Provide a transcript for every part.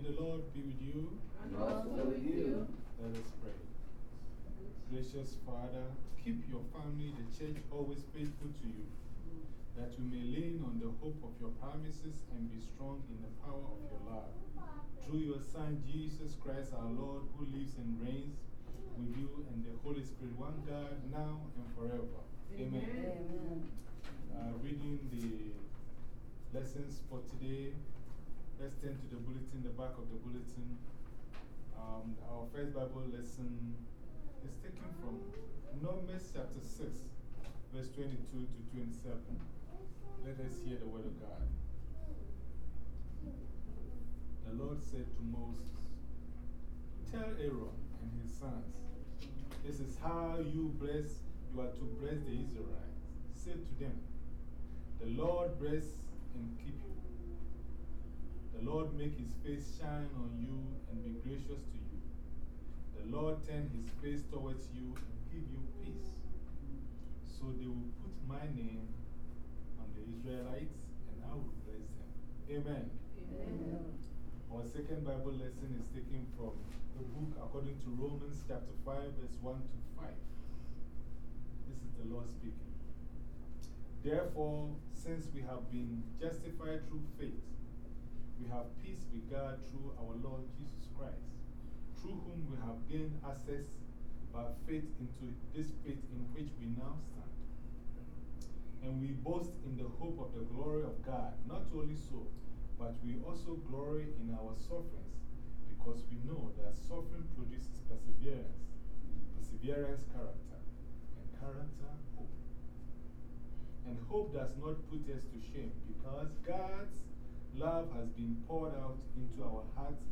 be with you. And also with you. Let us pray. Gracious Father, keep your family, the church, always faithful to you, that you may lean on the hope of your promises and be strong in the power of your love. Through your Son, Jesus Christ, our Lord, who lives and reigns with you and the Holy Spirit, one God, now and forever. Amen. Amen. Uh, reading the lessons for today. Let's to the bulletin, the back of the bulletin. Um, our first Bible lesson is taken from Numbers chapter 6, verse 22 to 27. Let us hear the word of God. The Lord said to Moses, Tell Aaron and his sons, this is how you bless, you are to bless the Israelites. Say to them, The Lord bless and keep you. The Lord make his face shine on you and be gracious to you. The Lord turn his face towards you and give you peace. So they will put my name on the Israelites and I will bless them. Amen. Amen. Our second Bible lesson is taken from the book according to Romans chapter 5, verse 1 to 5. This is the Lord speaking. Therefore, since we have been justified through faith, we have peace with God through our Lord Jesus Christ, through whom we have gained access by faith into this faith in which we now stand. And we boast in the hope of the glory of God. Not only so, but we also glory in our sufferings because we know that suffering produces perseverance, perseverance, character, and character, hope. And hope does not put us to shame because God's love has been poured out into our hearts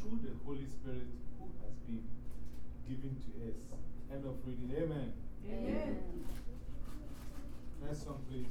through the Holy Spirit who has been given to us. End of reading. Amen. Amen. Next song, please.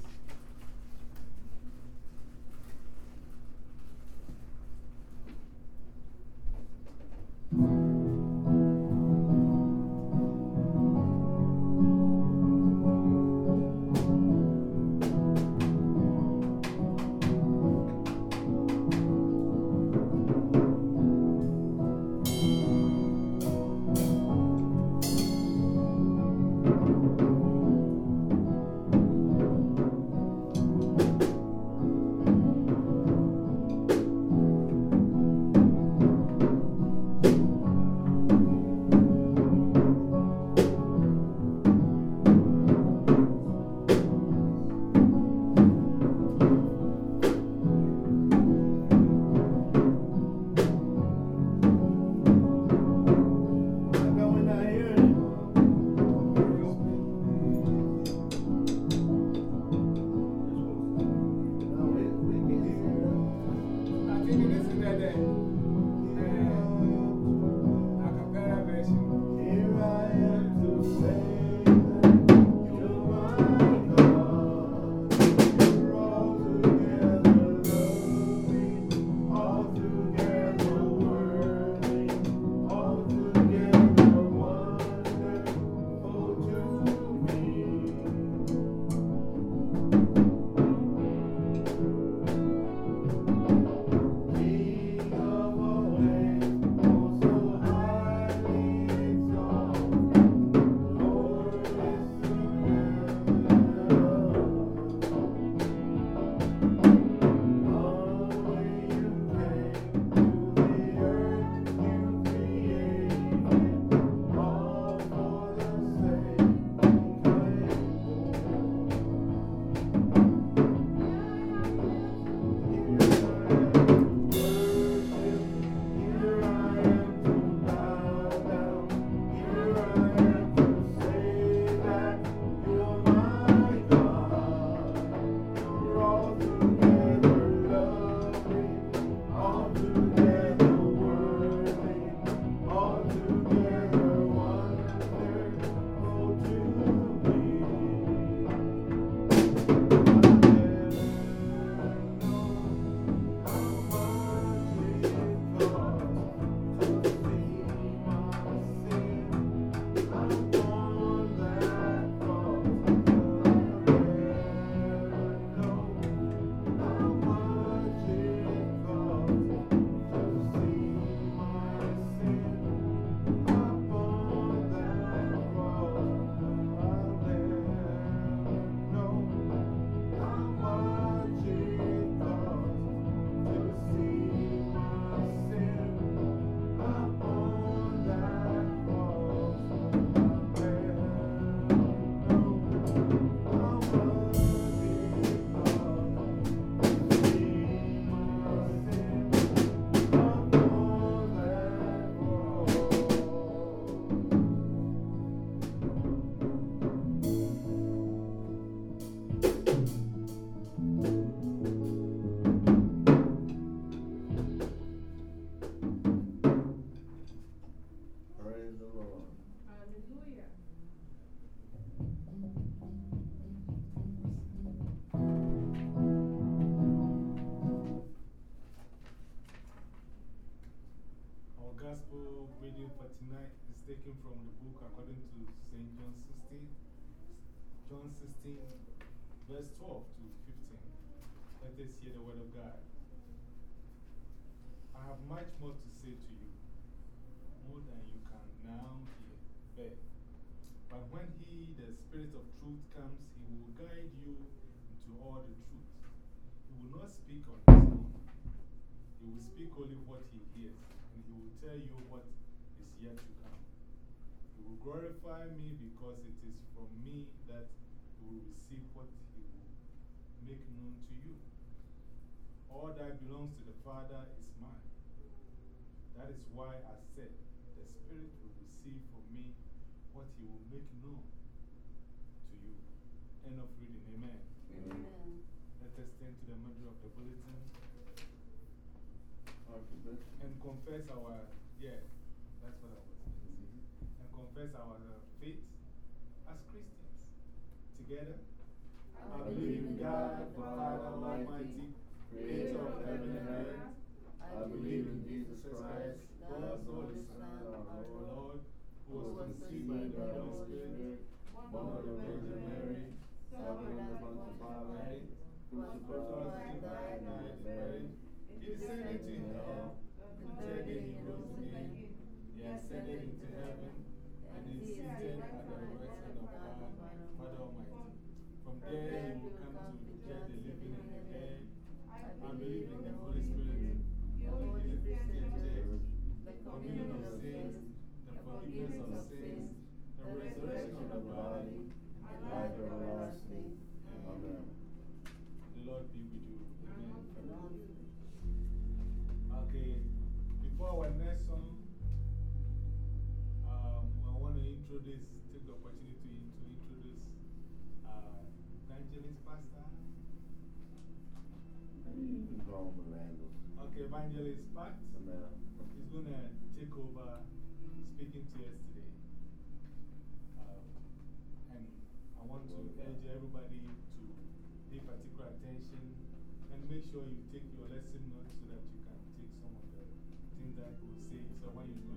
Verse 12 to 15. Let us hear the word of God. I have much more to say to you, more than you can now hear, bear. But when He, the Spirit of truth, comes, He will guide you into all the truth. He will not speak on His own, He will speak only what He hears, and He will tell you what is yet to come. He will glorify me because it is from me that will receive what He will make known to you. All that belongs to the Father is mine. That is why I said, The Spirit will receive from me what He will make known to you. End of reading. Amen. Amen. Let us turn to the middle of the bulletin and confess our, yeah, that's what I was saying. And confess our faith. Together. I believe in God, the Father Almighty, creator of heaven and earth. I believe in Jesus Christ, God's only Son, our Lord, who was conceived by the Holy Spirit, born of the Virgin Mary, suffered under Pontius Pilate, crucified, died, and was buried. He descended into hell. The third day he rose again. He ascended into heaven, and is seated at the right hand of God, Father Almighty. From there he will come to judge the living and the dead. I believe in the Holy Spirit, the Holy Christian Church, the communion of saints, Okay, Daniel is back. He's going to take over speaking to us today. Um, and I want to urge everybody to pay particular attention and make sure you take your lesson notes so that you can take some of the things that we'll say. So when you